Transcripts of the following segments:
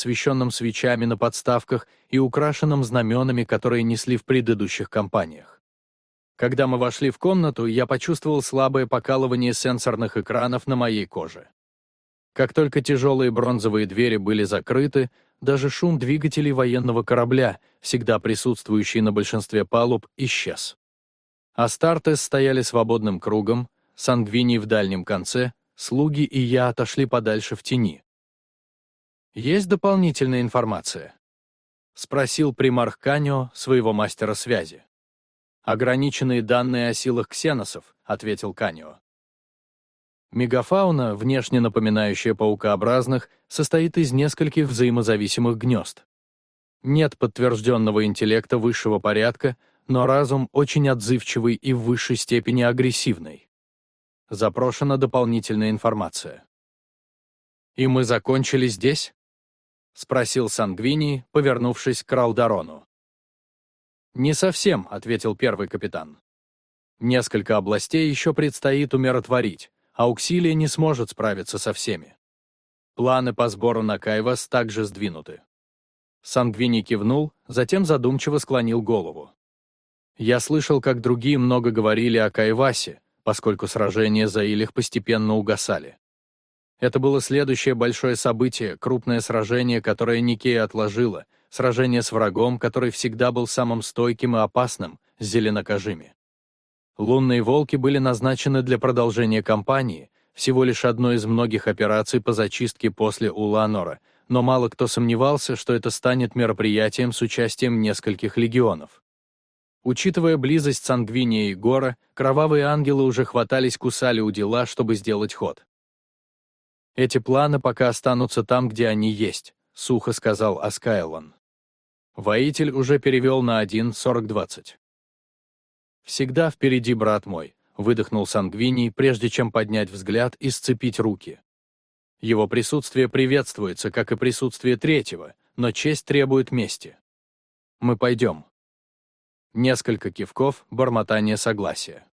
освещенном свечами на подставках и украшенном знаменами, которые несли в предыдущих кампаниях. Когда мы вошли в комнату, я почувствовал слабое покалывание сенсорных экранов на моей коже. Как только тяжелые бронзовые двери были закрыты, даже шум двигателей военного корабля, всегда присутствующий на большинстве палуб, исчез. Астартес стояли свободным кругом, Сангвини в дальнем конце, слуги и я отошли подальше в тени. «Есть дополнительная информация?» — спросил примарх Канио своего мастера связи. «Ограниченные данные о силах ксеносов», — ответил Канио. Мегафауна, внешне напоминающая паукообразных, состоит из нескольких взаимозависимых гнезд. Нет подтвержденного интеллекта высшего порядка, но разум очень отзывчивый и в высшей степени агрессивный. Запрошена дополнительная информация. «И мы закончили здесь?» — спросил Сангвини, повернувшись к Ралдарону. «Не совсем», — ответил первый капитан. «Несколько областей еще предстоит умиротворить, Ауксилия не сможет справиться со всеми. Планы по сбору на Кайвас также сдвинуты. Сангвини кивнул, затем задумчиво склонил голову. Я слышал, как другие много говорили о Кайвасе, поскольку сражения за Илих постепенно угасали. Это было следующее большое событие, крупное сражение, которое Никея отложила, сражение с врагом, который всегда был самым стойким и опасным, с зеленокожими. Лунные волки были назначены для продолжения кампании, всего лишь одной из многих операций по зачистке после Уланора, но мало кто сомневался, что это станет мероприятием с участием нескольких легионов. Учитывая близость Сангвиния и Гора, кровавые ангелы уже хватались кусали у дела, чтобы сделать ход. «Эти планы пока останутся там, где они есть», — сухо сказал Аскайлон. Воитель уже перевел на 1.4020. «Всегда впереди, брат мой», — выдохнул Сангвиний, прежде чем поднять взгляд и сцепить руки. Его присутствие приветствуется, как и присутствие третьего, но честь требует мести. Мы пойдем. Несколько кивков, бормотание согласия.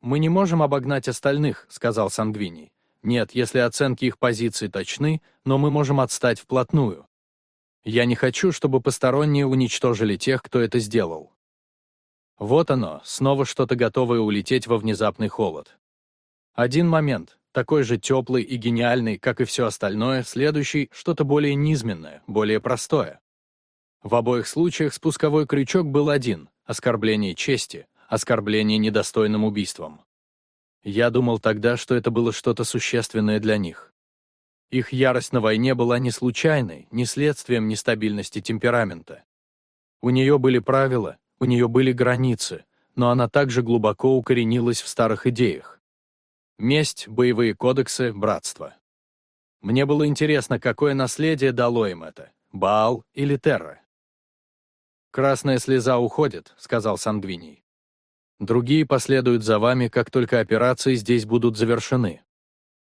«Мы не можем обогнать остальных», — сказал Сангвиний. «Нет, если оценки их позиций точны, но мы можем отстать вплотную. Я не хочу, чтобы посторонние уничтожили тех, кто это сделал. Вот оно, снова что-то готовое улететь во внезапный холод. Один момент, такой же теплый и гениальный, как и все остальное, следующий — что-то более низменное, более простое. В обоих случаях спусковой крючок был один — оскорбление чести, оскорбление недостойным убийством. Я думал тогда, что это было что-то существенное для них. Их ярость на войне была не случайной, не следствием нестабильности темперамента. У нее были правила, у нее были границы, но она также глубоко укоренилась в старых идеях. Месть, боевые кодексы, братство. Мне было интересно, какое наследие дало им это — Баал или Терра. «Красная слеза уходит», — сказал Сангвиний. «Другие последуют за вами, как только операции здесь будут завершены.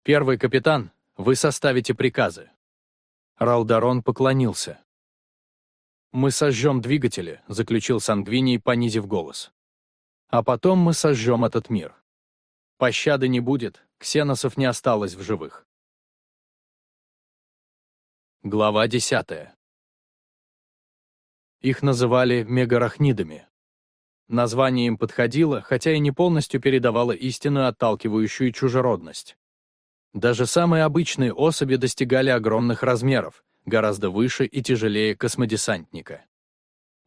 Первый капитан, вы составите приказы». Ралдарон поклонился. «Мы сожжем двигатели», — заключил Сангвиний, понизив голос. «А потом мы сожжем этот мир. Пощады не будет, ксеносов не осталось в живых». Глава десятая. Их называли мегарахнидами. Название им подходило, хотя и не полностью передавало истинную отталкивающую чужеродность. Даже самые обычные особи достигали огромных размеров, гораздо выше и тяжелее космодесантника.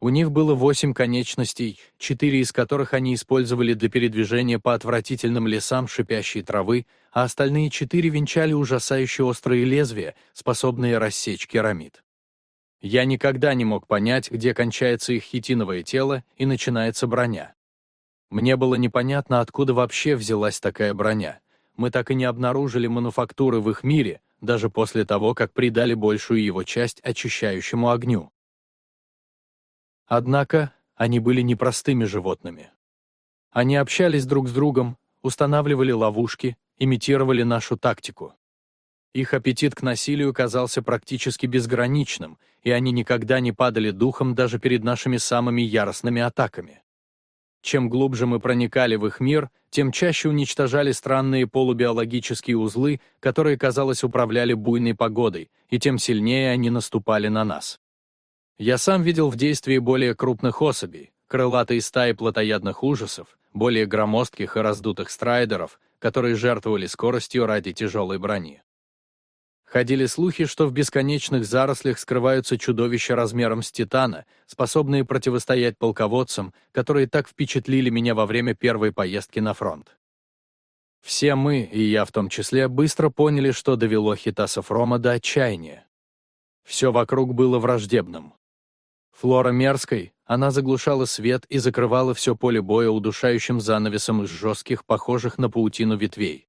У них было восемь конечностей, четыре из которых они использовали для передвижения по отвратительным лесам шипящей травы, а остальные четыре венчали ужасающе острые лезвия, способные рассечь керамид. Я никогда не мог понять, где кончается их хитиновое тело и начинается броня. Мне было непонятно, откуда вообще взялась такая броня. Мы так и не обнаружили мануфактуры в их мире, даже после того, как придали большую его часть очищающему огню. Однако они были непростыми животными. Они общались друг с другом, устанавливали ловушки, имитировали нашу тактику. Их аппетит к насилию казался практически безграничным, и они никогда не падали духом даже перед нашими самыми яростными атаками. Чем глубже мы проникали в их мир, тем чаще уничтожали странные полубиологические узлы, которые, казалось, управляли буйной погодой, и тем сильнее они наступали на нас. Я сам видел в действии более крупных особей, крылатые стаи плотоядных ужасов, более громоздких и раздутых страйдеров, которые жертвовали скоростью ради тяжелой брони. Ходили слухи, что в бесконечных зарослях скрываются чудовища размером с титана, способные противостоять полководцам, которые так впечатлили меня во время первой поездки на фронт. Все мы, и я в том числе, быстро поняли, что довело Хитасов Рома до отчаяния. Все вокруг было враждебным. Флора мерзкой, она заглушала свет и закрывала все поле боя удушающим занавесом из жестких, похожих на паутину ветвей.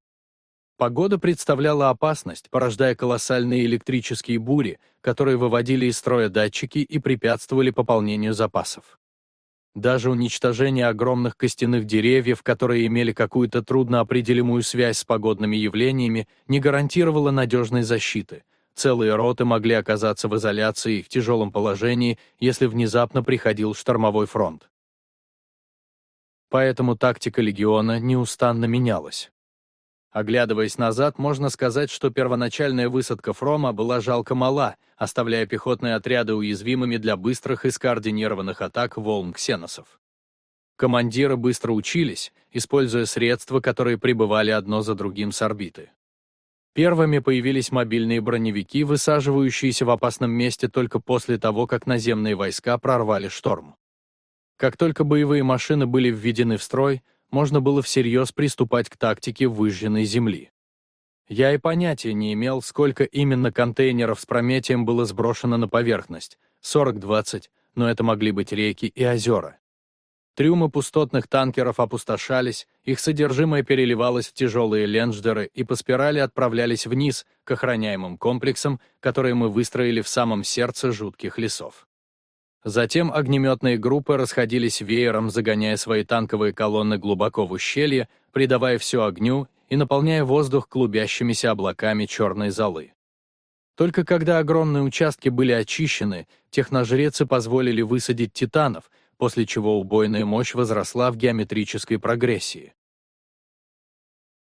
Погода представляла опасность, порождая колоссальные электрические бури, которые выводили из строя датчики и препятствовали пополнению запасов. Даже уничтожение огромных костяных деревьев, которые имели какую-то трудноопределимую связь с погодными явлениями, не гарантировало надежной защиты. Целые роты могли оказаться в изоляции в тяжелом положении, если внезапно приходил штормовой фронт. Поэтому тактика легиона неустанно менялась. Оглядываясь назад, можно сказать, что первоначальная высадка Фрома была жалко мала, оставляя пехотные отряды уязвимыми для быстрых и скоординированных атак волн ксеносов. Командиры быстро учились, используя средства, которые прибывали одно за другим с орбиты. Первыми появились мобильные броневики, высаживающиеся в опасном месте только после того, как наземные войска прорвали шторм. Как только боевые машины были введены в строй, можно было всерьез приступать к тактике выжженной земли. Я и понятия не имел, сколько именно контейнеров с Прометием было сброшено на поверхность, 40-20, но это могли быть реки и озера. Трюмы пустотных танкеров опустошались, их содержимое переливалось в тяжелые лендждеры и по спирали отправлялись вниз, к охраняемым комплексам, которые мы выстроили в самом сердце жутких лесов. Затем огнеметные группы расходились веером, загоняя свои танковые колонны глубоко в ущелье, придавая все огню и наполняя воздух клубящимися облаками черной золы. Только когда огромные участки были очищены, техножрецы позволили высадить титанов, после чего убойная мощь возросла в геометрической прогрессии.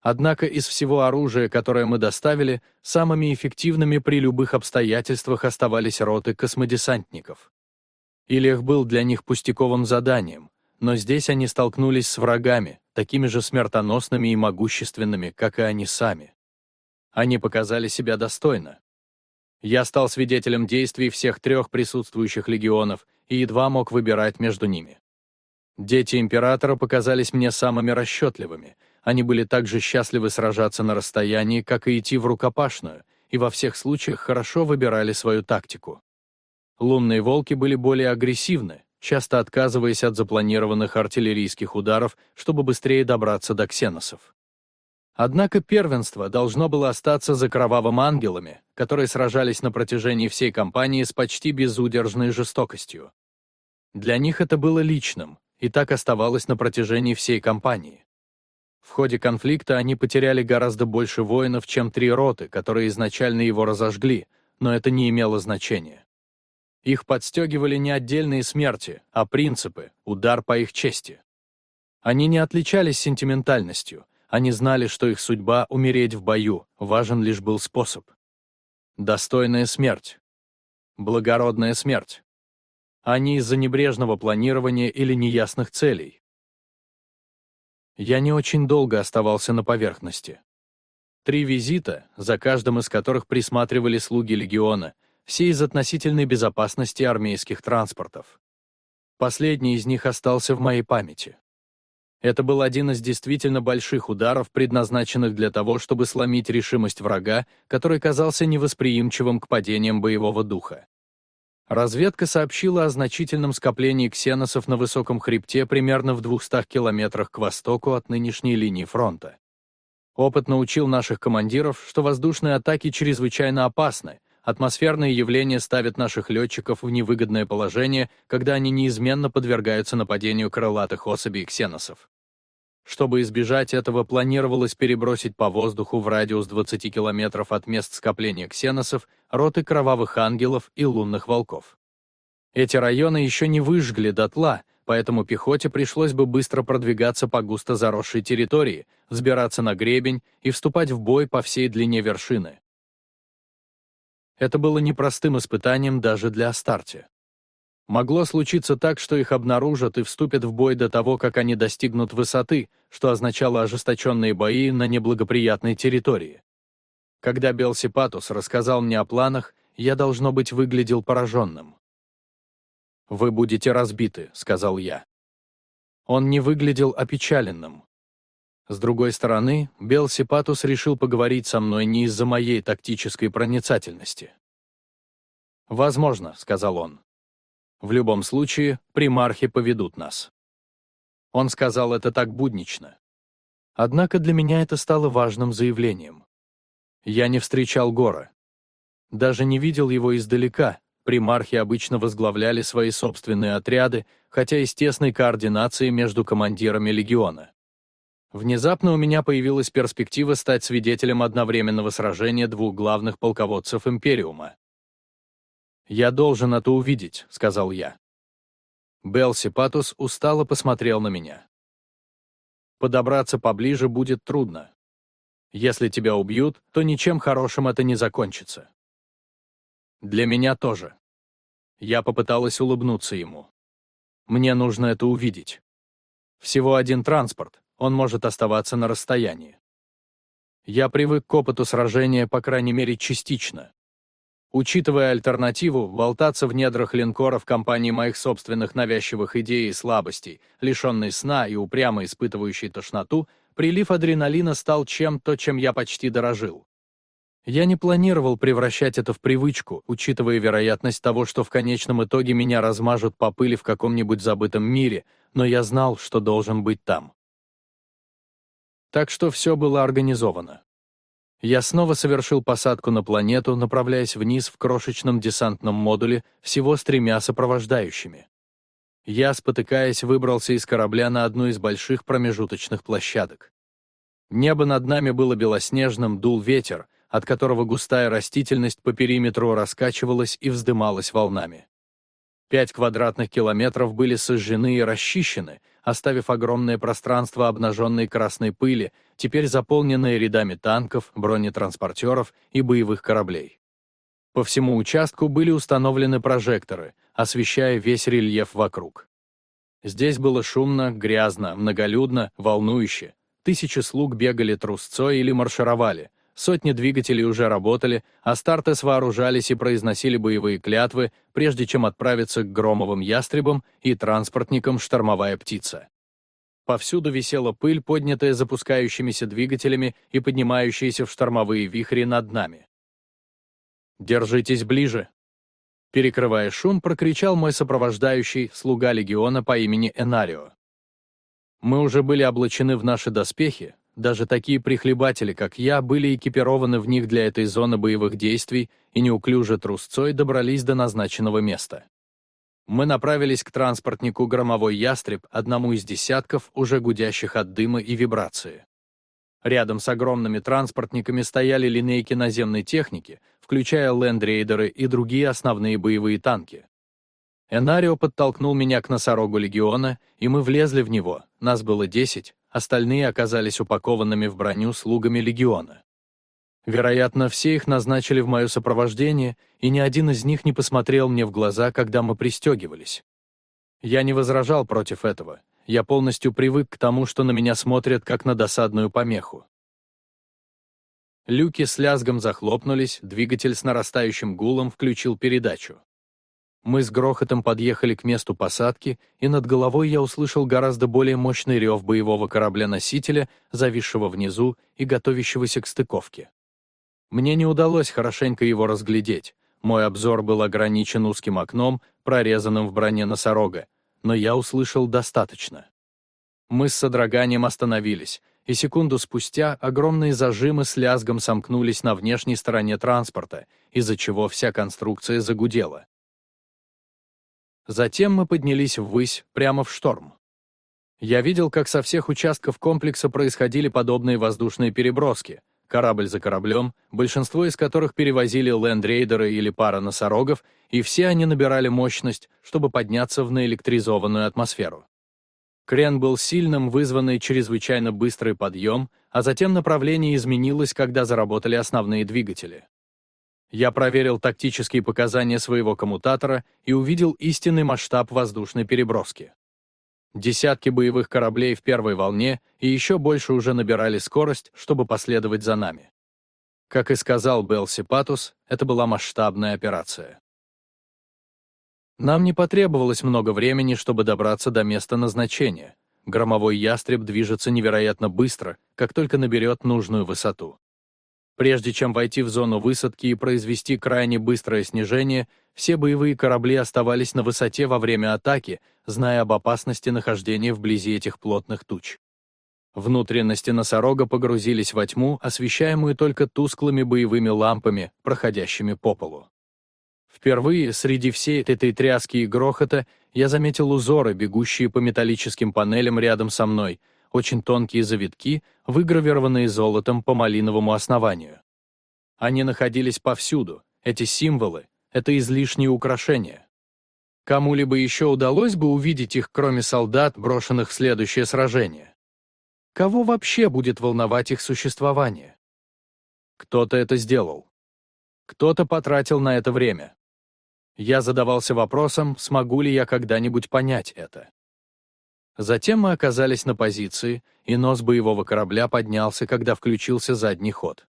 Однако из всего оружия, которое мы доставили, самыми эффективными при любых обстоятельствах оставались роты космодесантников. Илех был для них пустяковым заданием, но здесь они столкнулись с врагами, такими же смертоносными и могущественными, как и они сами. Они показали себя достойно. Я стал свидетелем действий всех трех присутствующих легионов и едва мог выбирать между ними. Дети императора показались мне самыми расчетливыми. Они были так же счастливы сражаться на расстоянии, как и идти в рукопашную, и во всех случаях хорошо выбирали свою тактику. Лунные волки были более агрессивны, часто отказываясь от запланированных артиллерийских ударов, чтобы быстрее добраться до ксеносов. Однако первенство должно было остаться за кровавым ангелами, которые сражались на протяжении всей кампании с почти безудержной жестокостью. Для них это было личным, и так оставалось на протяжении всей кампании. В ходе конфликта они потеряли гораздо больше воинов, чем три роты, которые изначально его разожгли, но это не имело значения. Их подстегивали не отдельные смерти, а принципы, удар по их чести. Они не отличались сентиментальностью, они знали, что их судьба — умереть в бою, важен лишь был способ. Достойная смерть. Благородная смерть. Не из-за небрежного планирования или неясных целей. Я не очень долго оставался на поверхности. Три визита, за каждым из которых присматривали слуги легиона — все из относительной безопасности армейских транспортов. Последний из них остался в моей памяти. Это был один из действительно больших ударов, предназначенных для того, чтобы сломить решимость врага, который казался невосприимчивым к падениям боевого духа. Разведка сообщила о значительном скоплении ксеносов на высоком хребте примерно в 200 километрах к востоку от нынешней линии фронта. Опыт научил наших командиров, что воздушные атаки чрезвычайно опасны, Атмосферные явления ставят наших летчиков в невыгодное положение, когда они неизменно подвергаются нападению крылатых особей ксеносов. Чтобы избежать этого, планировалось перебросить по воздуху в радиус 20 километров от мест скопления ксеносов роты кровавых ангелов и лунных волков. Эти районы еще не выжгли дотла, поэтому пехоте пришлось бы быстро продвигаться по густо заросшей территории, взбираться на гребень и вступать в бой по всей длине вершины. Это было непростым испытанием даже для Астарти. Могло случиться так, что их обнаружат и вступят в бой до того, как они достигнут высоты, что означало ожесточенные бои на неблагоприятной территории. Когда Белсипатус рассказал мне о планах, я, должно быть, выглядел пораженным. «Вы будете разбиты», — сказал я. Он не выглядел опечаленным. С другой стороны, Белсипатус решил поговорить со мной не из-за моей тактической проницательности. «Возможно», — сказал он. В любом случае, примархи поведут нас. Он сказал это так буднично. Однако для меня это стало важным заявлением. Я не встречал Гора. Даже не видел его издалека, примархи обычно возглавляли свои собственные отряды, хотя и с тесной координацией между командирами легиона. Внезапно у меня появилась перспектива стать свидетелем одновременного сражения двух главных полководцев Империума. «Я должен это увидеть», — сказал я. Белси Патус устало посмотрел на меня. «Подобраться поближе будет трудно. Если тебя убьют, то ничем хорошим это не закончится». «Для меня тоже». Я попыталась улыбнуться ему. «Мне нужно это увидеть. Всего один транспорт, он может оставаться на расстоянии. Я привык к опыту сражения, по крайней мере, частично. Учитывая альтернативу, болтаться в недрах линкора в компании моих собственных навязчивых идей и слабостей, лишенный сна и упрямо испытывающий тошноту, прилив адреналина стал чем-то, чем я почти дорожил. Я не планировал превращать это в привычку, учитывая вероятность того, что в конечном итоге меня размажут по пыли в каком-нибудь забытом мире, но я знал, что должен быть там. Так что все было организовано. Я снова совершил посадку на планету, направляясь вниз в крошечном десантном модуле всего с тремя сопровождающими. Я, спотыкаясь, выбрался из корабля на одну из больших промежуточных площадок. Небо над нами было белоснежным, дул ветер, от которого густая растительность по периметру раскачивалась и вздымалась волнами. Пять квадратных километров были сожжены и расчищены, оставив огромное пространство обнаженной красной пыли, теперь заполненное рядами танков, бронетранспортеров и боевых кораблей. По всему участку были установлены прожекторы, освещая весь рельеф вокруг. Здесь было шумно, грязно, многолюдно, волнующе. Тысячи слуг бегали трусцой или маршировали, Сотни двигателей уже работали, а Стартес вооружались и произносили боевые клятвы, прежде чем отправиться к громовым ястребам и транспортникам «Штормовая птица». Повсюду висела пыль, поднятая запускающимися двигателями и поднимающаяся в штормовые вихри над нами. «Держитесь ближе!» Перекрывая шум, прокричал мой сопровождающий, слуга легиона по имени Энарио. Мы уже были облачены в наши доспехи, даже такие прихлебатели, как я, были экипированы в них для этой зоны боевых действий и неуклюже трусцой добрались до назначенного места. Мы направились к транспортнику «Громовой ястреб», одному из десятков, уже гудящих от дыма и вибрации. Рядом с огромными транспортниками стояли линейки наземной техники, включая лендрейдеры и другие основные боевые танки. Энарио подтолкнул меня к носорогу легиона, и мы влезли в него, нас было десять, остальные оказались упакованными в броню слугами легиона. Вероятно, все их назначили в мое сопровождение, и ни один из них не посмотрел мне в глаза, когда мы пристегивались. Я не возражал против этого. Я полностью привык к тому, что на меня смотрят как на досадную помеху. Люки с лязгом захлопнулись, двигатель с нарастающим гулом включил передачу. Мы с грохотом подъехали к месту посадки, и над головой я услышал гораздо более мощный рев боевого корабля-носителя, зависшего внизу и готовящегося к стыковке. Мне не удалось хорошенько его разглядеть. Мой обзор был ограничен узким окном, прорезанным в броне носорога, но я услышал достаточно. Мы с содроганием остановились, и секунду спустя огромные зажимы с лязгом сомкнулись на внешней стороне транспорта, из-за чего вся конструкция загудела. Затем мы поднялись ввысь, прямо в шторм. Я видел, как со всех участков комплекса происходили подобные воздушные переброски, корабль за кораблем, большинство из которых перевозили лендрейдеры или пара носорогов, и все они набирали мощность, чтобы подняться в наэлектризованную атмосферу. Крен был сильным, вызванный чрезвычайно быстрый подъем, а затем направление изменилось, когда заработали основные двигатели. Я проверил тактические показания своего коммутатора и увидел истинный масштаб воздушной переброски. Десятки боевых кораблей в первой волне и еще больше уже набирали скорость, чтобы последовать за нами. Как и сказал Белси Патус, это была масштабная операция. Нам не потребовалось много времени, чтобы добраться до места назначения. Громовой ястреб движется невероятно быстро, как только наберет нужную высоту. Прежде чем войти в зону высадки и произвести крайне быстрое снижение, все боевые корабли оставались на высоте во время атаки, зная об опасности нахождения вблизи этих плотных туч. Внутренности носорога погрузились во тьму, освещаемую только тусклыми боевыми лампами, проходящими по полу. Впервые среди всей этой тряски и грохота я заметил узоры, бегущие по металлическим панелям рядом со мной — очень тонкие завитки, выгравированные золотом по малиновому основанию. Они находились повсюду, эти символы, это излишние украшения. Кому-либо еще удалось бы увидеть их, кроме солдат, брошенных в следующее сражение? Кого вообще будет волновать их существование? Кто-то это сделал. Кто-то потратил на это время. Я задавался вопросом, смогу ли я когда-нибудь понять это. Затем мы оказались на позиции, и нос боевого корабля поднялся, когда включился задний ход.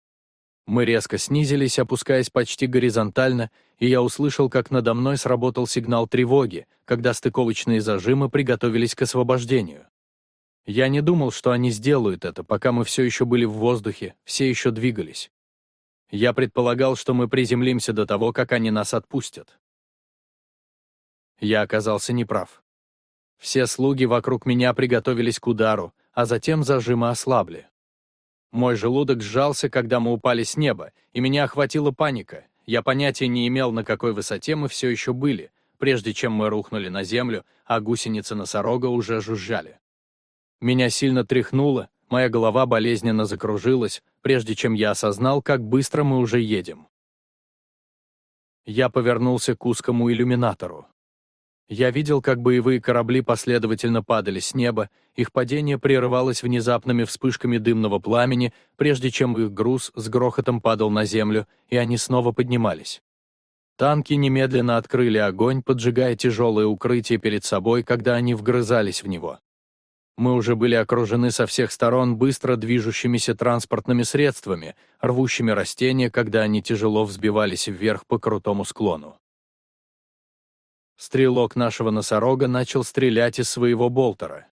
Мы резко снизились, опускаясь почти горизонтально, и я услышал, как надо мной сработал сигнал тревоги, когда стыковочные зажимы приготовились к освобождению. Я не думал, что они сделают это, пока мы все еще были в воздухе, все еще двигались. Я предполагал, что мы приземлимся до того, как они нас отпустят. Я оказался неправ. Все слуги вокруг меня приготовились к удару, а затем зажимы ослабли. Мой желудок сжался, когда мы упали с неба, и меня охватила паника. Я понятия не имел, на какой высоте мы все еще были, прежде чем мы рухнули на землю, а гусеницы носорога уже жужжали. Меня сильно тряхнуло, моя голова болезненно закружилась, прежде чем я осознал, как быстро мы уже едем. Я повернулся к узкому иллюминатору. Я видел, как боевые корабли последовательно падали с неба, их падение прерывалось внезапными вспышками дымного пламени, прежде чем их груз с грохотом падал на землю, и они снова поднимались. Танки немедленно открыли огонь, поджигая тяжелое укрытие перед собой, когда они вгрызались в него. Мы уже были окружены со всех сторон быстро движущимися транспортными средствами, рвущими растения, когда они тяжело взбивались вверх по крутому склону. Стрелок нашего носорога начал стрелять из своего болтера.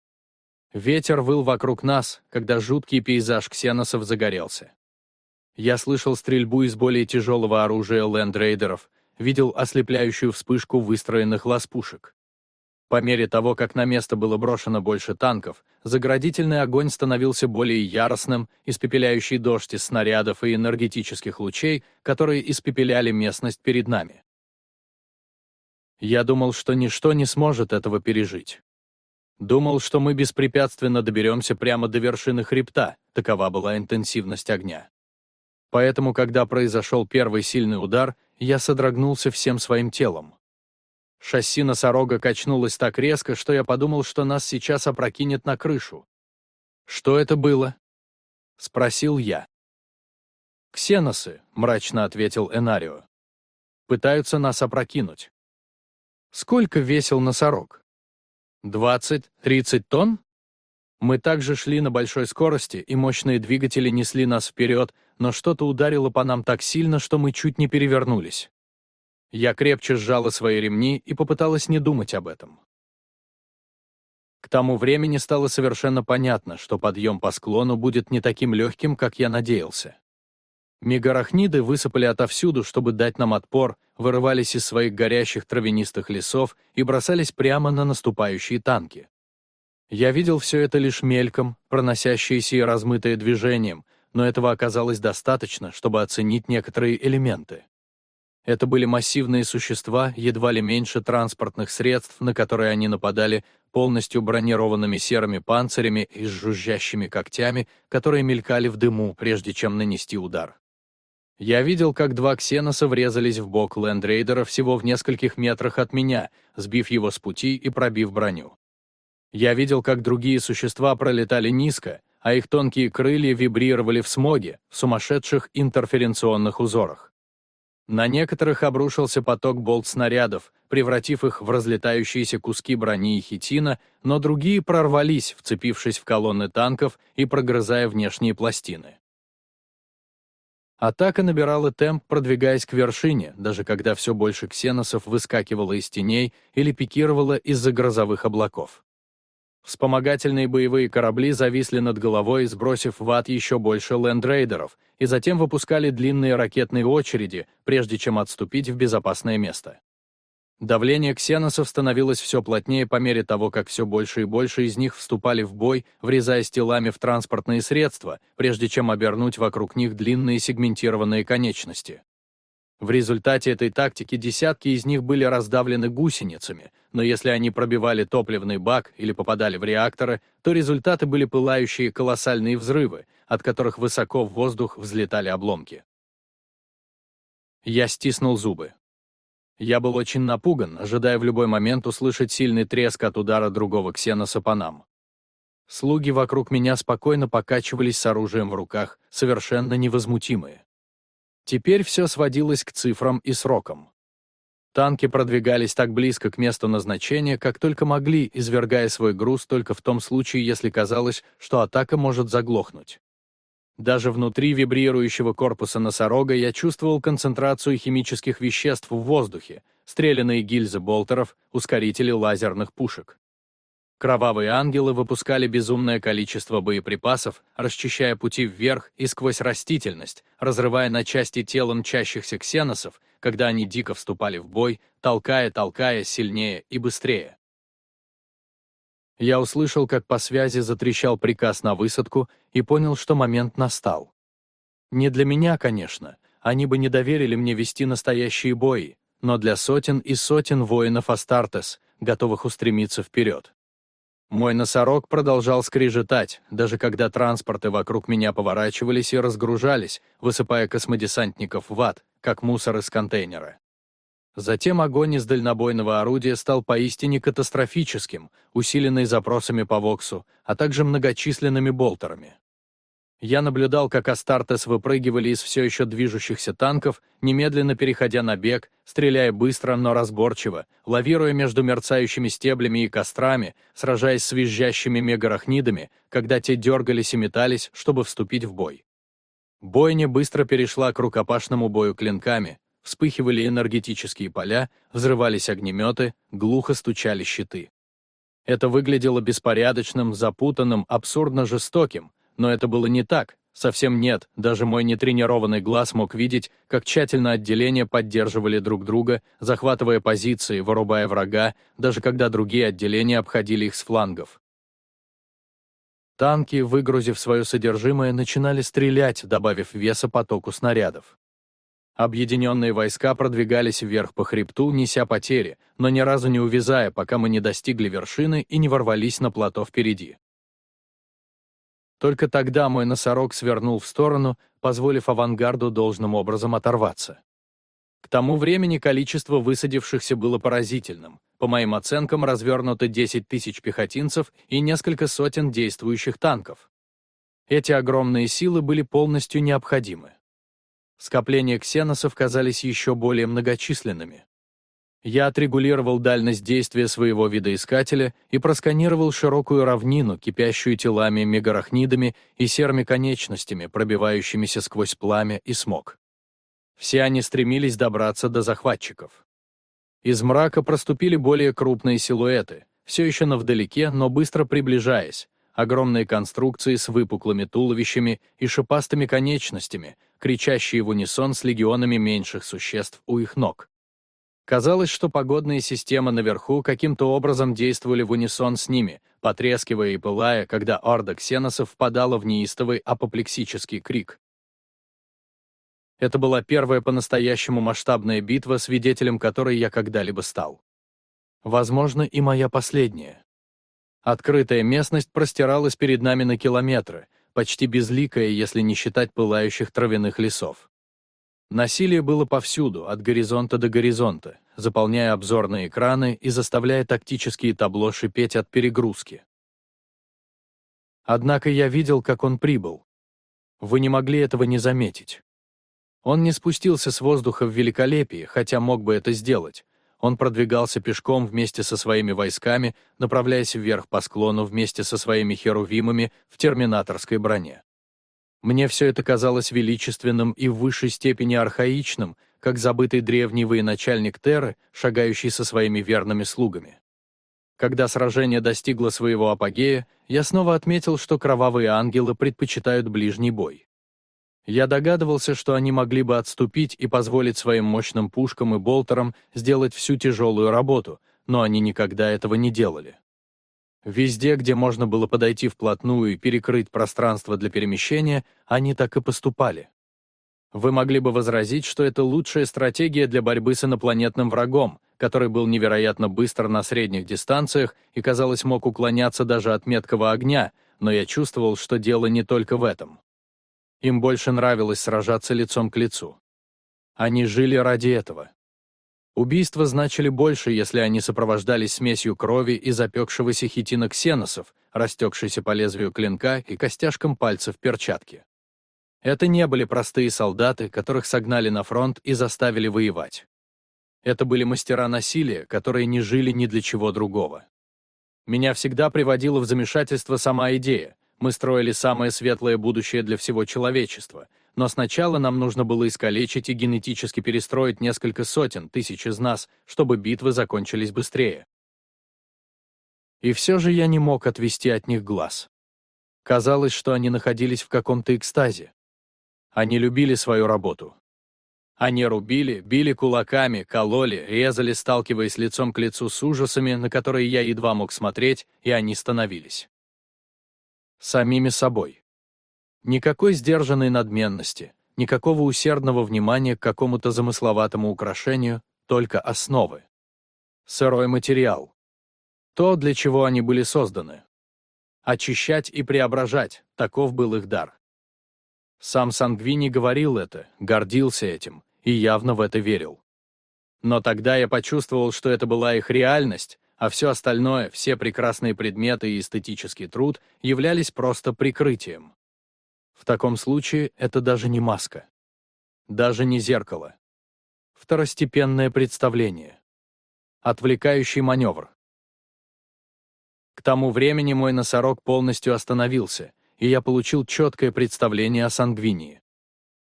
Ветер выл вокруг нас, когда жуткий пейзаж ксеносов загорелся. Я слышал стрельбу из более тяжелого оружия лендрейдеров, видел ослепляющую вспышку выстроенных лаз-пушек. По мере того, как на место было брошено больше танков, заградительный огонь становился более яростным, испепеляющий дождь из снарядов и энергетических лучей, которые испепеляли местность перед нами. Я думал, что ничто не сможет этого пережить. Думал, что мы беспрепятственно доберемся прямо до вершины хребта, такова была интенсивность огня. Поэтому, когда произошел первый сильный удар, я содрогнулся всем своим телом. Шасси носорога качнулось так резко, что я подумал, что нас сейчас опрокинет на крышу. «Что это было?» — спросил я. «Ксеносы», — мрачно ответил Энарио. «Пытаются нас опрокинуть». Сколько весил носорог? 20-30 тонн? Мы также шли на большой скорости, и мощные двигатели несли нас вперед, но что-то ударило по нам так сильно, что мы чуть не перевернулись. Я крепче сжала свои ремни и попыталась не думать об этом. К тому времени стало совершенно понятно, что подъем по склону будет не таким легким, как я надеялся. Мегарахниды высыпали отовсюду, чтобы дать нам отпор, вырывались из своих горящих травянистых лесов и бросались прямо на наступающие танки. Я видел все это лишь мельком, проносящиеся и размытые движением, но этого оказалось достаточно, чтобы оценить некоторые элементы. Это были массивные существа, едва ли меньше транспортных средств, на которые они нападали, полностью бронированными серыми панцирями и жужжащими когтями, которые мелькали в дыму, прежде чем нанести удар. Я видел, как два ксеноса врезались в бок лендрейдера всего в нескольких метрах от меня, сбив его с пути и пробив броню. Я видел, как другие существа пролетали низко, а их тонкие крылья вибрировали в смоге, в сумасшедших интерференционных узорах. На некоторых обрушился поток болт-снарядов, превратив их в разлетающиеся куски брони и хитина, но другие прорвались, вцепившись в колонны танков и прогрызая внешние пластины. Атака набирала темп, продвигаясь к вершине, даже когда все больше ксеносов выскакивало из теней или пикировало из-за грозовых облаков. Вспомогательные боевые корабли зависли над головой, сбросив в ад еще больше лендрейдеров, и затем выпускали длинные ракетные очереди, прежде чем отступить в безопасное место. Давление ксеносов становилось все плотнее по мере того, как все больше и больше из них вступали в бой, врезаясь телами в транспортные средства, прежде чем обернуть вокруг них длинные сегментированные конечности. В результате этой тактики десятки из них были раздавлены гусеницами, но если они пробивали топливный бак или попадали в реакторы, то результаты были пылающие колоссальные взрывы, от которых высоко в воздух взлетали обломки. Я стиснул зубы. Я был очень напуган, ожидая в любой момент услышать сильный треск от удара другого ксеноса по нам. Слуги вокруг меня спокойно покачивались с оружием в руках, совершенно невозмутимые. Теперь все сводилось к цифрам и срокам. Танки продвигались так близко к месту назначения, как только могли, извергая свой груз только в том случае, если казалось, что атака может заглохнуть. Даже внутри вибрирующего корпуса носорога я чувствовал концентрацию химических веществ в воздухе, стрелянные гильзы болтеров, ускорители лазерных пушек. Кровавые ангелы выпускали безумное количество боеприпасов, расчищая пути вверх и сквозь растительность, разрывая на части тело мчащихся ксеносов, когда они дико вступали в бой, толкая, толкая сильнее и быстрее. Я услышал, как по связи затрещал приказ на высадку и понял, что момент настал. Не для меня, конечно, они бы не доверили мне вести настоящие бои, но для сотен и сотен воинов Астартес, готовых устремиться вперед. Мой носорог продолжал скрежетать, даже когда транспорты вокруг меня поворачивались и разгружались, высыпая космодесантников в ад, как мусор из контейнера. Затем огонь из дальнобойного орудия стал поистине катастрофическим, усиленный запросами по Воксу, а также многочисленными болтерами. Я наблюдал, как Астартес выпрыгивали из все еще движущихся танков, немедленно переходя на бег, стреляя быстро, но разборчиво, лавируя между мерцающими стеблями и кострами, сражаясь с визжащими мегарахнидами, когда те дергались и метались, чтобы вступить в бой. Бойня быстро перешла к рукопашному бою клинками, вспыхивали энергетические поля, взрывались огнеметы, глухо стучали щиты. Это выглядело беспорядочным, запутанным, абсурдно жестоким, но это было не так, совсем нет, даже мой нетренированный глаз мог видеть, как тщательно отделения поддерживали друг друга, захватывая позиции, вырубая врага, даже когда другие отделения обходили их с флангов. Танки, выгрузив свое содержимое, начинали стрелять, добавив веса потоку снарядов. Объединенные войска продвигались вверх по хребту, неся потери, но ни разу не увязая, пока мы не достигли вершины и не ворвались на плато впереди. Только тогда мой носорог свернул в сторону, позволив авангарду должным образом оторваться. К тому времени количество высадившихся было поразительным. По моим оценкам, развернуто 10 тысяч пехотинцев и несколько сотен действующих танков. Эти огромные силы были полностью необходимы. Скопления ксеносов казались еще более многочисленными. Я отрегулировал дальность действия своего видоискателя и просканировал широкую равнину, кипящую телами мегарахнидами и серыми конечностями, пробивающимися сквозь пламя и смог. Все они стремились добраться до захватчиков. Из мрака проступили более крупные силуэты, все еще на вдалеке, но быстро приближаясь, огромные конструкции с выпуклыми туловищами и шипастыми конечностями, кричащие в унисон с легионами меньших существ у их ног. Казалось, что погодные системы наверху каким-то образом действовали в унисон с ними, потрескивая и пылая, когда орда ксеносов впадала в неистовый апоплексический крик. Это была первая по-настоящему масштабная битва, свидетелем которой я когда-либо стал. Возможно, и моя последняя. Открытая местность простиралась перед нами на километры, почти безликая, если не считать пылающих травяных лесов. Насилие было повсюду, от горизонта до горизонта, заполняя обзорные экраны и заставляя тактические табло шипеть от перегрузки. Однако я видел, как он прибыл. Вы не могли этого не заметить. Он не спустился с воздуха в великолепии, хотя мог бы это сделать. Он продвигался пешком вместе со своими войсками, направляясь вверх по склону вместе со своими херувимами в терминаторской броне. Мне все это казалось величественным и в высшей степени архаичным, как забытый древний военачальник Терры, шагающий со своими верными слугами. Когда сражение достигло своего апогея, я снова отметил, что кровавые ангелы предпочитают ближний бой. Я догадывался, что они могли бы отступить и позволить своим мощным пушкам и болтерам сделать всю тяжелую работу, но они никогда этого не делали. Везде, где можно было подойти вплотную и перекрыть пространство для перемещения, они так и поступали. Вы могли бы возразить, что это лучшая стратегия для борьбы с инопланетным врагом, который был невероятно быстр на средних дистанциях и, казалось, мог уклоняться даже от меткого огня, но я чувствовал, что дело не только в этом. Им больше нравилось сражаться лицом к лицу. Они жили ради этого. Убийства значили больше, если они сопровождались смесью крови и запекшегося хитина ксеносов, растекшейся по лезвию клинка и костяшкам пальцев перчатки. Это не были простые солдаты, которых согнали на фронт и заставили воевать. Это были мастера насилия, которые не жили ни для чего другого. Меня всегда приводила в замешательство сама идея, мы строили самое светлое будущее для всего человечества, но сначала нам нужно было искалечить и генетически перестроить несколько сотен тысяч из нас, чтобы битвы закончились быстрее. И все же я не мог отвести от них глаз. Казалось, что они находились в каком-то экстазе. Они любили свою работу. Они рубили, били кулаками, кололи, резали, сталкиваясь лицом к лицу с ужасами, на которые я едва мог смотреть, и они становились самими собой. Никакой сдержанной надменности, никакого усердного внимания к какому-то замысловатому украшению, только основы. Сырой материал. То, для чего они были созданы. Очищать и преображать – таков был их дар. Сам Сангвини говорил это, гордился этим и явно в это верил. Но тогда я почувствовал, что это была их реальность, а все остальное, все прекрасные предметы и эстетический труд являлись просто прикрытием. В таком случае это даже не маска. Даже не зеркало. Второстепенное представление. Отвлекающий маневр. К тому времени мой носорог полностью остановился, и я получил четкое представление о сангвинии.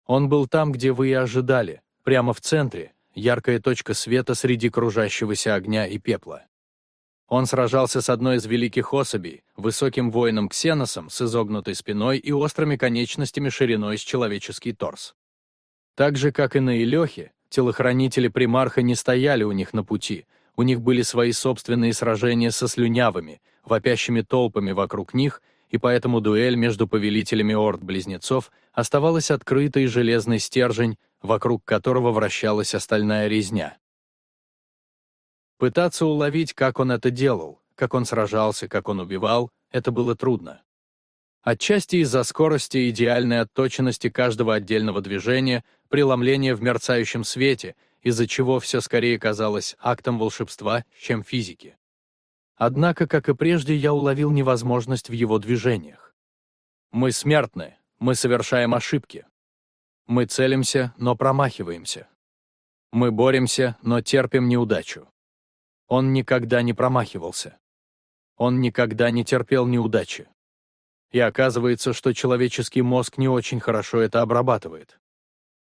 Он был там, где вы и ожидали, прямо в центре, яркая точка света среди кружащегося огня и пепла. Он сражался с одной из великих особей, высоким воином Ксеносом с изогнутой спиной и острыми конечностями шириной с человеческий торс. Так же, как и на Илехе, телохранители примарха не стояли у них на пути, у них были свои собственные сражения со слюнявыми, вопящими толпами вокруг них, и поэтому дуэль между повелителями орд-близнецов оставалась открытой железный стержень, вокруг которого вращалась остальная резня. Пытаться уловить, как он это делал, как он сражался, как он убивал, это было трудно. Отчасти из-за скорости и идеальной отточенности каждого отдельного движения, преломления в мерцающем свете, из-за чего все скорее казалось актом волшебства, чем физики. Однако, как и прежде, я уловил невозможность в его движениях. Мы смертны, мы совершаем ошибки. Мы целимся, но промахиваемся. Мы боремся, но терпим неудачу. Он никогда не промахивался. Он никогда не терпел неудачи. И оказывается, что человеческий мозг не очень хорошо это обрабатывает.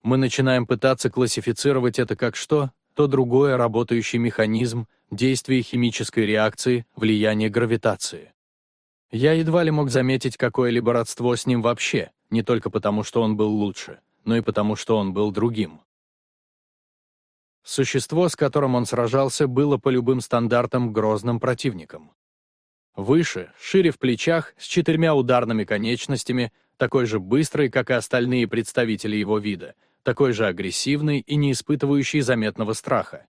Мы начинаем пытаться классифицировать это как что, то другое работающий механизм, действие химической реакции, влияние гравитации. Я едва ли мог заметить какое-либо родство с ним вообще, не только потому, что он был лучше, но и потому, что он был другим. Существо, с которым он сражался, было по любым стандартам грозным противником. Выше, шире в плечах, с четырьмя ударными конечностями, такой же быстрый, как и остальные представители его вида, такой же агрессивный и не испытывающий заметного страха.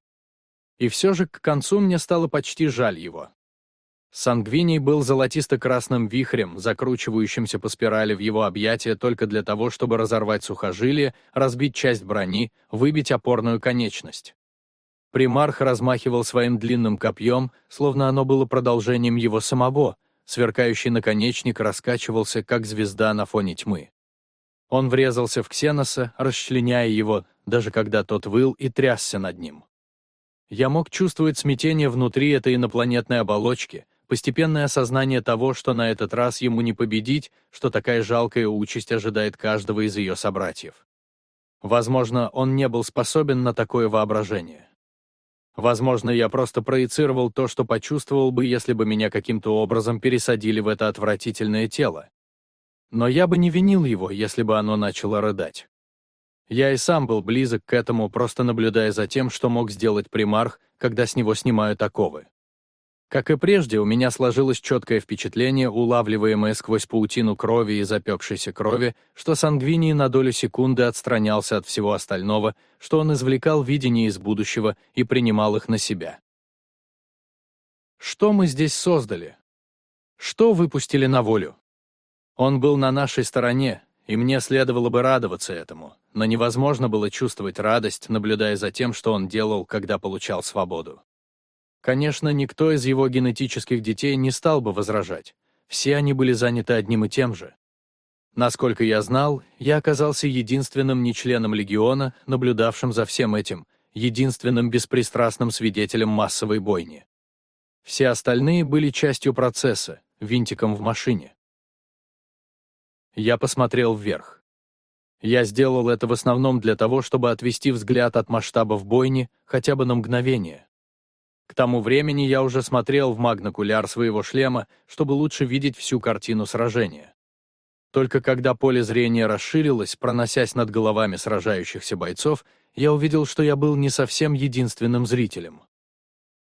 И все же к концу мне стало почти жаль его. Сангвиний был золотисто-красным вихрем, закручивающимся по спирали в его объятия только для того, чтобы разорвать сухожилие, разбить часть брони, выбить опорную конечность. Примарх размахивал своим длинным копьем, словно оно было продолжением его самого, сверкающий наконечник раскачивался, как звезда на фоне тьмы. Он врезался в Ксеноса, расчленяя его, даже когда тот выл и трясся над ним. Я мог чувствовать смятение внутри этой инопланетной оболочки, постепенное осознание того, что на этот раз ему не победить, что такая жалкая участь ожидает каждого из ее собратьев. Возможно, он не был способен на такое воображение. Возможно, я просто проецировал то, что почувствовал бы, если бы меня каким-то образом пересадили в это отвратительное тело. Но я бы не винил его, если бы оно начало рыдать. Я и сам был близок к этому, просто наблюдая за тем, что мог сделать примарх, когда с него снимают оковы. Как и прежде, у меня сложилось четкое впечатление, улавливаемое сквозь паутину крови и запекшейся крови, что Сангвини на долю секунды отстранялся от всего остального, что он извлекал видения из будущего и принимал их на себя. Что мы здесь создали? Что выпустили на волю? Он был на нашей стороне, и мне следовало бы радоваться этому, но невозможно было чувствовать радость, наблюдая за тем, что он делал, когда получал свободу. Конечно, никто из его генетических детей не стал бы возражать. Все они были заняты одним и тем же. Насколько я знал, я оказался единственным нечленом легиона, наблюдавшим за всем этим, единственным беспристрастным свидетелем массовой бойни. Все остальные были частью процесса, винтиком в машине. Я посмотрел вверх. Я сделал это в основном для того, чтобы отвести взгляд от масштабов бойни хотя бы на мгновение. К тому времени я уже смотрел в магнокуляр своего шлема, чтобы лучше видеть всю картину сражения. Только когда поле зрения расширилось, проносясь над головами сражающихся бойцов, я увидел, что я был не совсем единственным зрителем.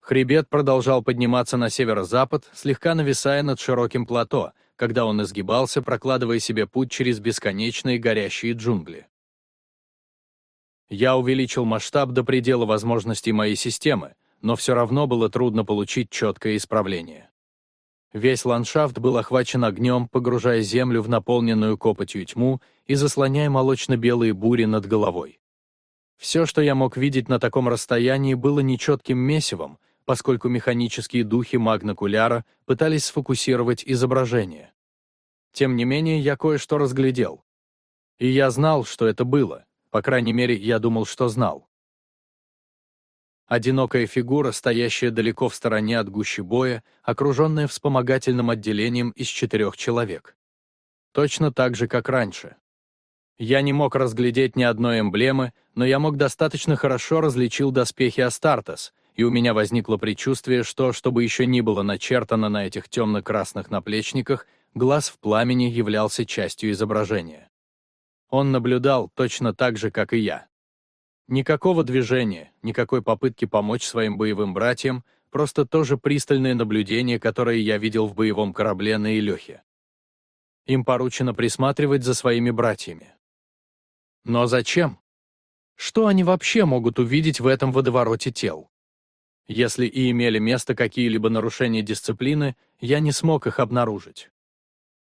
Хребет продолжал подниматься на северо-запад, слегка нависая над широким плато, когда он изгибался, прокладывая себе путь через бесконечные горящие джунгли. Я увеличил масштаб до предела возможностей моей системы, но все равно было трудно получить четкое исправление. Весь ландшафт был охвачен огнем, погружая землю в наполненную копотью тьму и заслоняя молочно-белые бури над головой. Все, что я мог видеть на таком расстоянии, было нечетким месивом, поскольку механические духи магнокуляра пытались сфокусировать изображение. Тем не менее, я кое-что разглядел. И я знал, что это было, по крайней мере, я думал, что знал. Одинокая фигура, стоящая далеко в стороне от гущи боя, окруженная вспомогательным отделением из четырех человек. Точно так же, как раньше. Я не мог разглядеть ни одной эмблемы, но я мог достаточно хорошо различил доспехи Астартес, и у меня возникло предчувствие, что, чтобы еще не было начертано на этих темно-красных наплечниках, глаз в пламени являлся частью изображения. Он наблюдал точно так же, как и я. Никакого движения, никакой попытки помочь своим боевым братьям, просто то же пристальное наблюдение, которое я видел в боевом корабле на Илехе. Им поручено присматривать за своими братьями. Но зачем? Что они вообще могут увидеть в этом водовороте тел? Если и имели место какие-либо нарушения дисциплины, я не смог их обнаружить.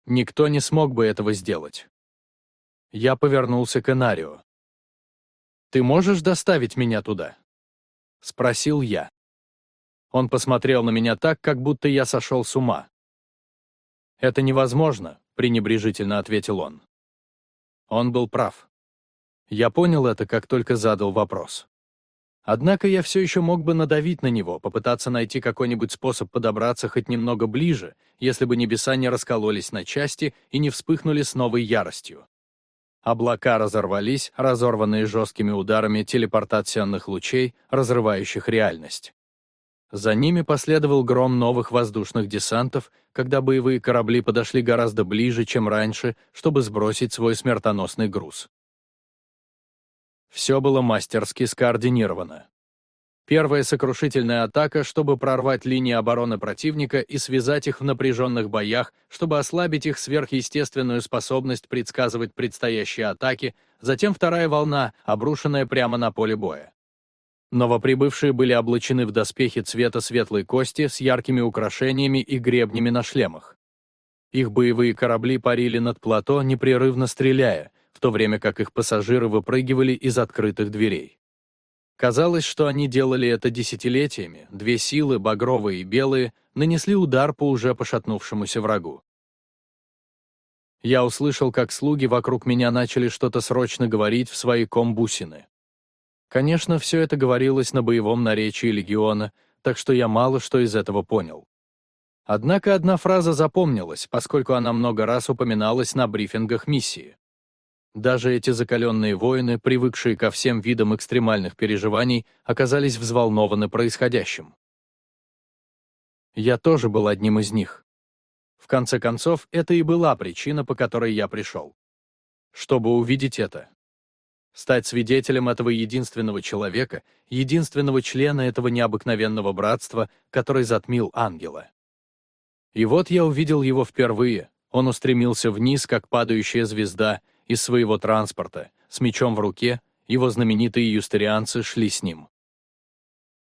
Никто не смог бы этого сделать. Я повернулся к Энарио. «Ты можешь доставить меня туда?» — спросил я. Он посмотрел на меня так, как будто я сошел с ума. «Это невозможно», — пренебрежительно ответил он. Он был прав. Я понял это, как только задал вопрос. Однако я все еще мог бы надавить на него, попытаться найти какой-нибудь способ подобраться хоть немного ближе, если бы небеса не раскололись на части и не вспыхнули с новой яростью. Облака разорвались, разорванные жесткими ударами телепортационных лучей, разрывающих реальность. За ними последовал гром новых воздушных десантов, когда боевые корабли подошли гораздо ближе, чем раньше, чтобы сбросить свой смертоносный груз. Все было мастерски скоординировано. Первая сокрушительная атака, чтобы прорвать линии обороны противника и связать их в напряженных боях, чтобы ослабить их сверхъестественную способность предсказывать предстоящие атаки, затем вторая волна, обрушенная прямо на поле боя. Новоприбывшие были облачены в доспехи цвета светлой кости с яркими украшениями и гребнями на шлемах. Их боевые корабли парили над плато, непрерывно стреляя, в то время как их пассажиры выпрыгивали из открытых дверей. Казалось, что они делали это десятилетиями, две силы, багровые и белые, нанесли удар по уже пошатнувшемуся врагу. Я услышал, как слуги вокруг меня начали что-то срочно говорить в свои комбусины. Конечно, все это говорилось на боевом наречии легиона, так что я мало что из этого понял. Однако одна фраза запомнилась, поскольку она много раз упоминалась на брифингах миссии. Даже эти закаленные воины, привыкшие ко всем видам экстремальных переживаний, оказались взволнованы происходящим. Я тоже был одним из них. В конце концов, это и была причина, по которой я пришел. Чтобы увидеть это. Стать свидетелем этого единственного человека, единственного члена этого необыкновенного братства, который затмил ангела. И вот я увидел его впервые. Он устремился вниз, как падающая звезда, из своего транспорта, с мечом в руке, его знаменитые юстерианцы шли с ним.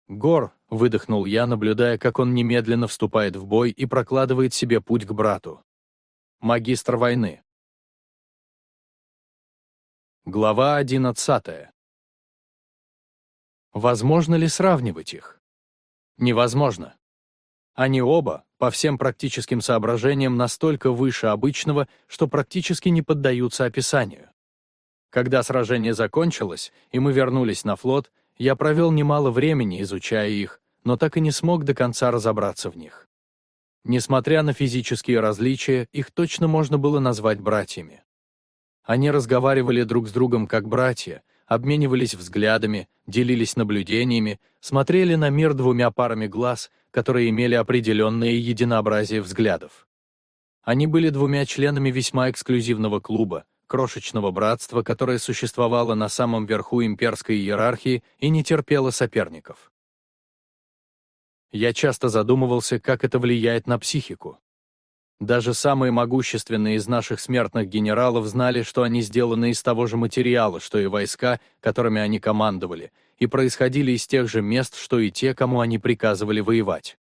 «Гор», — выдохнул я, наблюдая, как он немедленно вступает в бой и прокладывает себе путь к брату. Магистр войны. Глава одиннадцатая. Возможно ли сравнивать их? Невозможно. Они оба, по всем практическим соображениям, настолько выше обычного, что практически не поддаются описанию. Когда сражение закончилось, и мы вернулись на флот, я провел немало времени, изучая их, но так и не смог до конца разобраться в них. Несмотря на физические различия, их точно можно было назвать братьями. Они разговаривали друг с другом как братья, обменивались взглядами, делились наблюдениями, смотрели на мир двумя парами глаз, которые имели определенное единообразие взглядов. Они были двумя членами весьма эксклюзивного клуба, крошечного братства, которое существовало на самом верху имперской иерархии и не терпело соперников. Я часто задумывался, как это влияет на психику. Даже самые могущественные из наших смертных генералов знали, что они сделаны из того же материала, что и войска, которыми они командовали, и происходили из тех же мест, что и те, кому они приказывали воевать.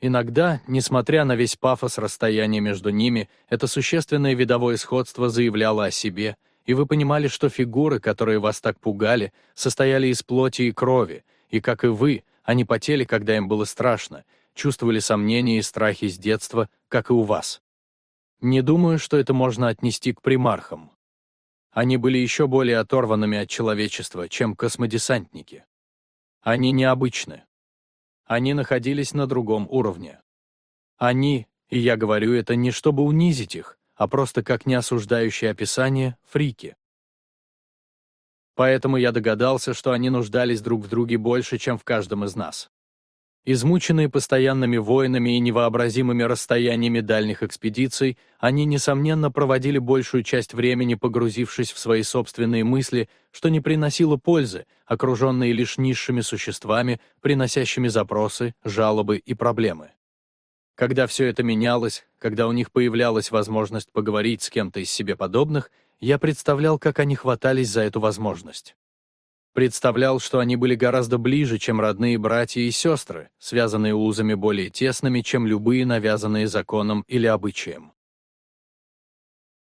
Иногда, несмотря на весь пафос расстояния между ними, это существенное видовое сходство заявляло о себе, и вы понимали, что фигуры, которые вас так пугали, состояли из плоти и крови, и, как и вы, они потели, когда им было страшно, чувствовали сомнения и страхи с детства, как и у вас. Не думаю, что это можно отнести к примархам. Они были еще более оторванными от человечества, чем космодесантники. Они необычны. Они находились на другом уровне. Они, и я говорю это не чтобы унизить их, а просто как неосуждающее описание, фрики. Поэтому я догадался, что они нуждались друг в друге больше, чем в каждом из нас. Измученные постоянными войнами и невообразимыми расстояниями дальних экспедиций, они, несомненно, проводили большую часть времени, погрузившись в свои собственные мысли, что не приносило пользы, окруженные лишь низшими существами, приносящими запросы, жалобы и проблемы. Когда все это менялось, когда у них появлялась возможность поговорить с кем-то из себе подобных, я представлял, как они хватались за эту возможность. Представлял, что они были гораздо ближе, чем родные братья и сестры, связанные узами более тесными, чем любые навязанные законом или обычаем.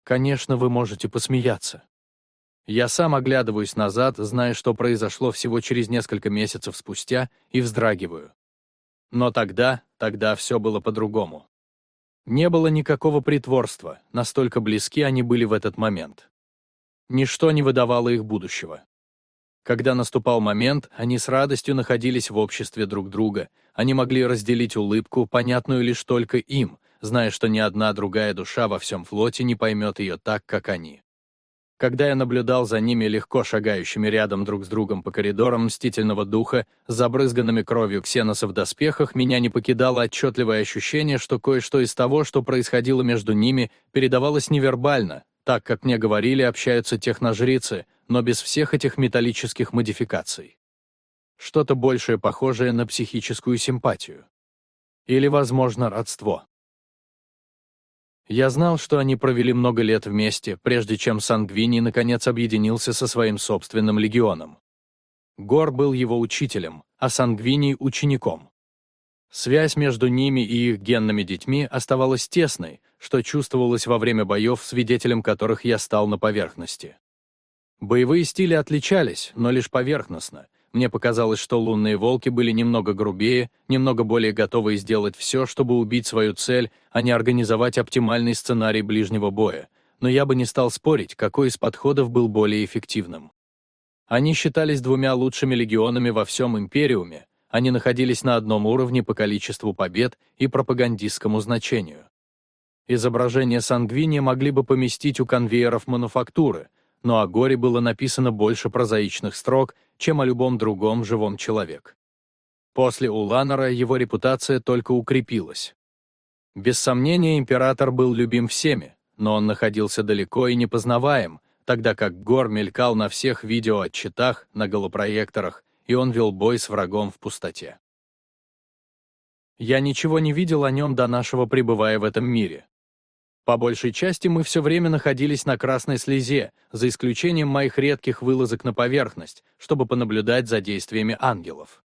Конечно, вы можете посмеяться. Я сам оглядываюсь назад, зная, что произошло всего через несколько месяцев спустя, и вздрагиваю. Но тогда, тогда все было по-другому. Не было никакого притворства, настолько близки они были в этот момент. Ничто не выдавало их будущего. Когда наступал момент, они с радостью находились в обществе друг друга. Они могли разделить улыбку, понятную лишь только им, зная, что ни одна другая душа во всем флоте не поймет ее так, как они. Когда я наблюдал за ними легко шагающими рядом друг с другом по коридорам мстительного духа, с забрызганными кровью ксеноса в доспехах, меня не покидало отчетливое ощущение, что кое-что из того, что происходило между ними, передавалось невербально, так, как мне говорили, общаются техножрицы — но без всех этих металлических модификаций. Что-то большее похожее на психическую симпатию. Или, возможно, родство. Я знал, что они провели много лет вместе, прежде чем Сангвини наконец объединился со своим собственным легионом. Гор был его учителем, а Сангвини — учеником. Связь между ними и их генными детьми оставалась тесной, что чувствовалось во время боев, свидетелем которых я стал на поверхности. Боевые стили отличались, но лишь поверхностно. Мне показалось, что лунные волки были немного грубее, немного более готовы сделать все, чтобы убить свою цель, а не организовать оптимальный сценарий ближнего боя. Но я бы не стал спорить, какой из подходов был более эффективным. Они считались двумя лучшими легионами во всем Империуме, они находились на одном уровне по количеству побед и пропагандистскому значению. Изображения Сангвини могли бы поместить у конвейеров мануфактуры, но о горе было написано больше прозаичных строк, чем о любом другом живом человек. После Уланора его репутация только укрепилась. Без сомнения, император был любим всеми, но он находился далеко и непознаваем, тогда как Гор мелькал на всех видеоотчетах, на голопроекторах, и он вел бой с врагом в пустоте. Я ничего не видел о нем до нашего пребывая в этом мире. По большей части мы все время находились на красной слезе, за исключением моих редких вылазок на поверхность, чтобы понаблюдать за действиями ангелов.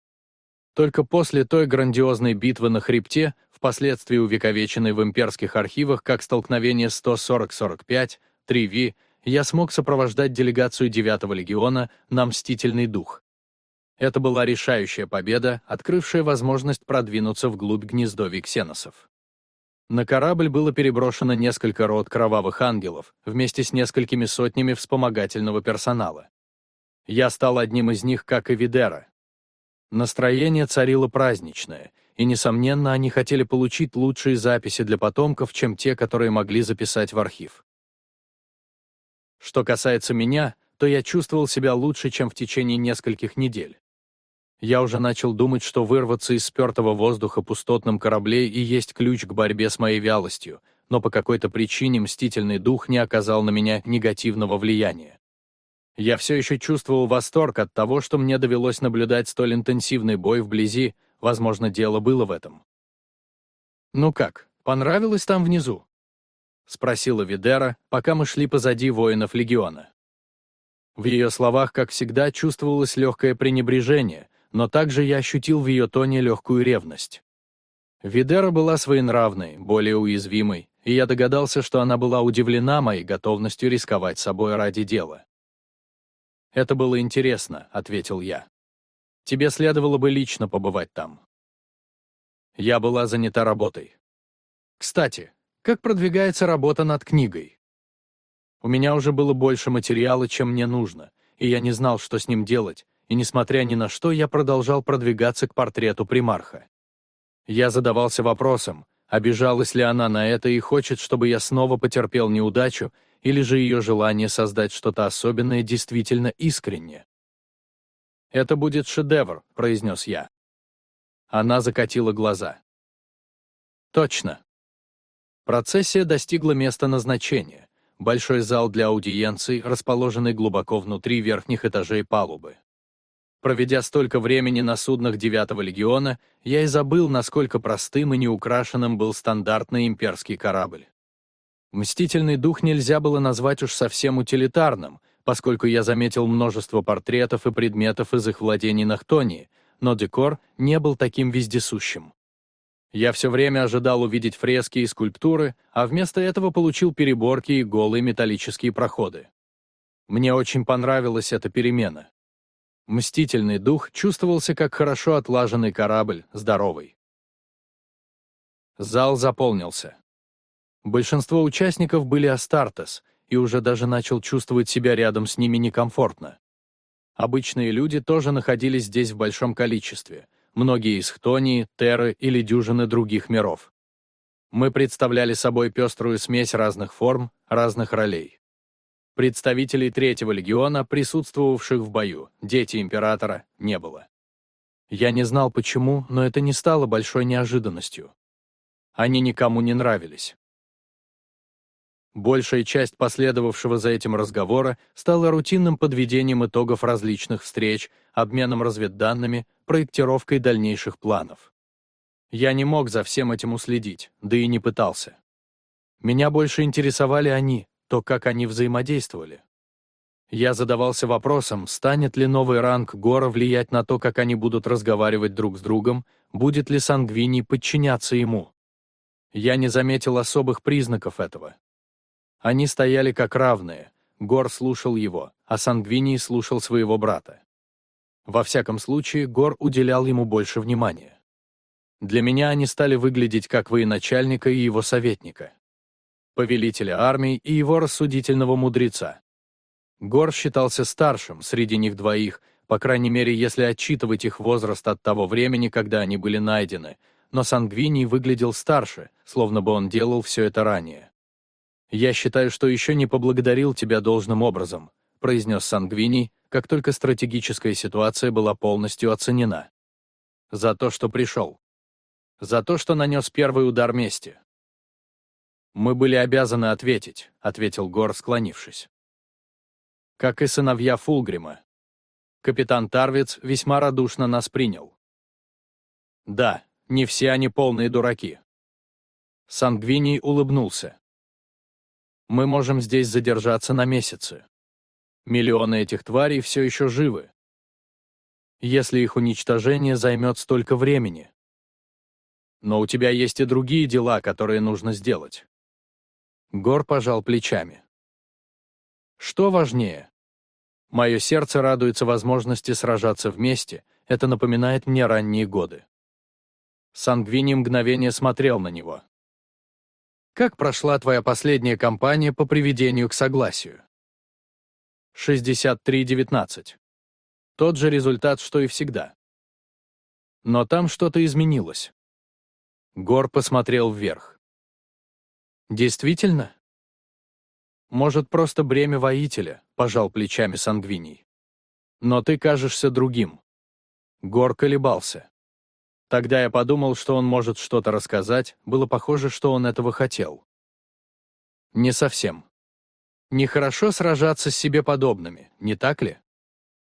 Только после той грандиозной битвы на хребте, впоследствии увековеченной в имперских архивах как столкновение 140-45, 3V, я смог сопровождать делегацию 9-го легиона на «Мстительный дух». Это была решающая победа, открывшая возможность продвинуться вглубь гнездовий ксеносов. На корабль было переброшено несколько рот кровавых ангелов, вместе с несколькими сотнями вспомогательного персонала. Я стал одним из них, как и Видера. Настроение царило праздничное, и, несомненно, они хотели получить лучшие записи для потомков, чем те, которые могли записать в архив. Что касается меня, то я чувствовал себя лучше, чем в течение нескольких недель. Я уже начал думать, что вырваться из спертого воздуха пустотном корабле и есть ключ к борьбе с моей вялостью, но по какой-то причине мстительный дух не оказал на меня негативного влияния. Я все еще чувствовал восторг от того, что мне довелось наблюдать столь интенсивный бой вблизи, возможно, дело было в этом. «Ну как, понравилось там внизу?» — спросила Видера, пока мы шли позади воинов Легиона. В ее словах, как всегда, чувствовалось легкое пренебрежение, но также я ощутил в ее тоне легкую ревность. Видера была своенравной, более уязвимой, и я догадался, что она была удивлена моей готовностью рисковать собой ради дела. «Это было интересно», — ответил я. «Тебе следовало бы лично побывать там». Я была занята работой. Кстати, как продвигается работа над книгой? У меня уже было больше материала, чем мне нужно, и я не знал, что с ним делать, и, несмотря ни на что, я продолжал продвигаться к портрету примарха. Я задавался вопросом, обижалась ли она на это и хочет, чтобы я снова потерпел неудачу, или же ее желание создать что-то особенное действительно искренне. «Это будет шедевр», — произнес я. Она закатила глаза. «Точно». Процессия достигла места назначения. Большой зал для аудиенций, расположенный глубоко внутри верхних этажей палубы. Проведя столько времени на суднах Девятого легиона, я и забыл, насколько простым и неукрашенным был стандартный имперский корабль. Мстительный дух нельзя было назвать уж совсем утилитарным, поскольку я заметил множество портретов и предметов из их владений на Хтонии, но декор не был таким вездесущим. Я все время ожидал увидеть фрески и скульптуры, а вместо этого получил переборки и голые металлические проходы. Мне очень понравилась эта перемена. Мстительный дух чувствовался как хорошо отлаженный корабль, здоровый. Зал заполнился. Большинство участников были Астартес, и уже даже начал чувствовать себя рядом с ними некомфортно. Обычные люди тоже находились здесь в большом количестве, многие из Хтонии, Терры или дюжины других миров. Мы представляли собой пеструю смесь разных форм, разных ролей. Представителей Третьего легиона, присутствовавших в бою, дети императора, не было. Я не знал почему, но это не стало большой неожиданностью. Они никому не нравились. Большая часть последовавшего за этим разговора стала рутинным подведением итогов различных встреч, обменом разведданными, проектировкой дальнейших планов. Я не мог за всем этим уследить, да и не пытался. Меня больше интересовали они, то, как они взаимодействовали. Я задавался вопросом, станет ли новый ранг Гора влиять на то, как они будут разговаривать друг с другом, будет ли Сангвини подчиняться ему. Я не заметил особых признаков этого. Они стояли как равные, Гор слушал его, а Сангвини слушал своего брата. Во всяком случае, Гор уделял ему больше внимания. Для меня они стали выглядеть как военачальника и его советника, повелителя армий и его рассудительного мудреца. Гор считался старшим среди них двоих, по крайней мере, если отчитывать их возраст от того времени, когда они были найдены, но Сангвиний выглядел старше, словно бы он делал все это ранее. «Я считаю, что еще не поблагодарил тебя должным образом», произнес Сангвиний, как только стратегическая ситуация была полностью оценена. «За то, что пришел. За то, что нанес первый удар мести». «Мы были обязаны ответить», — ответил Гор, склонившись как и сыновья Фулгрима. Капитан Тарвиц весьма радушно нас принял. Да, не все они полные дураки. Сангвиний улыбнулся. Мы можем здесь задержаться на месяцы. Миллионы этих тварей все еще живы. Если их уничтожение займет столько времени. Но у тебя есть и другие дела, которые нужно сделать. Гор пожал плечами. Что важнее, Мое сердце радуется возможности сражаться вместе, это напоминает мне ранние годы. Сангвини мгновение смотрел на него. «Как прошла твоя последняя кампания по приведению к согласию?» 63-19. Тот же результат, что и всегда. Но там что-то изменилось. Гор посмотрел вверх. «Действительно?» Может, просто бремя воителя, пожал плечами Сангвиний. Но ты кажешься другим. Гор колебался. Тогда я подумал, что он может что-то рассказать, было похоже, что он этого хотел. Не совсем. Нехорошо сражаться с себе подобными, не так ли?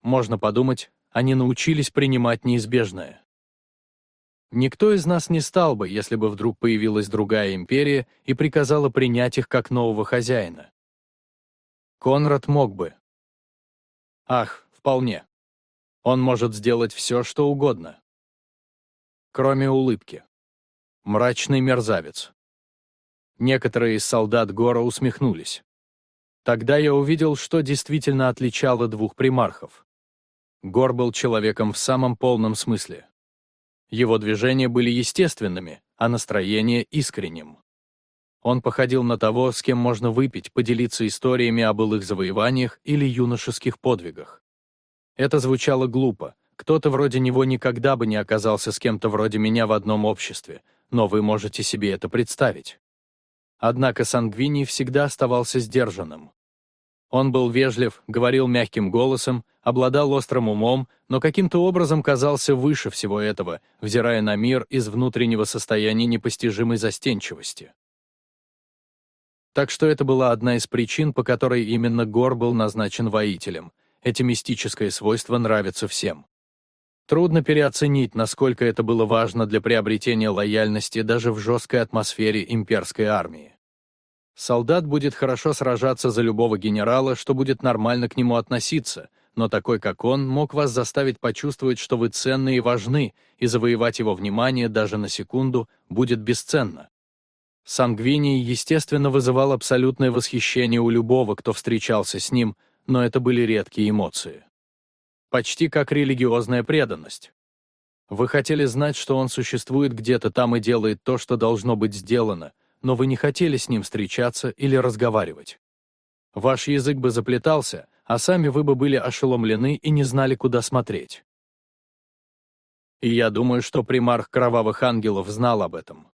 Можно подумать, они научились принимать неизбежное. Никто из нас не стал бы, если бы вдруг появилась другая империя и приказала принять их как нового хозяина. Конрад мог бы. Ах, вполне. Он может сделать все, что угодно. Кроме улыбки. Мрачный мерзавец. Некоторые из солдат Гора усмехнулись. Тогда я увидел, что действительно отличало двух примархов. Гор был человеком в самом полном смысле. Его движения были естественными, а настроение — искренним. Он походил на того, с кем можно выпить, поделиться историями о былых завоеваниях или юношеских подвигах. Это звучало глупо. Кто-то вроде него никогда бы не оказался с кем-то вроде меня в одном обществе, но вы можете себе это представить. Однако Сангвини всегда оставался сдержанным. Он был вежлив, говорил мягким голосом, обладал острым умом, но каким-то образом казался выше всего этого, взирая на мир из внутреннего состояния непостижимой застенчивости. Так что это была одна из причин, по которой именно Гор был назначен воителем. Эти мистическое свойство нравится всем. Трудно переоценить, насколько это было важно для приобретения лояльности даже в жесткой атмосфере имперской армии. Солдат будет хорошо сражаться за любого генерала, что будет нормально к нему относиться, но такой, как он, мог вас заставить почувствовать, что вы ценны и важны, и завоевать его внимание даже на секунду будет бесценно. Сангвиний, естественно, вызывал абсолютное восхищение у любого, кто встречался с ним, но это были редкие эмоции. Почти как религиозная преданность. Вы хотели знать, что он существует где-то там и делает то, что должно быть сделано, но вы не хотели с ним встречаться или разговаривать. Ваш язык бы заплетался, а сами вы бы были ошеломлены и не знали, куда смотреть. И я думаю, что примарх Кровавых Ангелов знал об этом.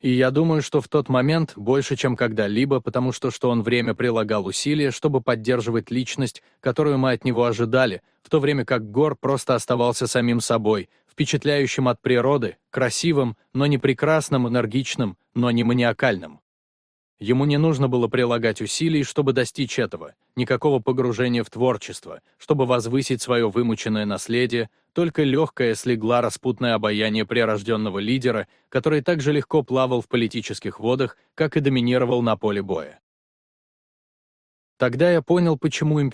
И я думаю, что в тот момент больше, чем когда-либо, потому что, что он время прилагал усилия, чтобы поддерживать личность, которую мы от него ожидали, в то время как Гор просто оставался самим собой, впечатляющим от природы, красивым, но не прекрасным, энергичным, но не маниакальным. Ему не нужно было прилагать усилий, чтобы достичь этого, никакого погружения в творчество, чтобы возвысить свое вымученное наследие, только легкое слегла распутное обаяние прирожденного лидера, который так же легко плавал в политических водах, как и доминировал на поле боя. Тогда я понял, почему император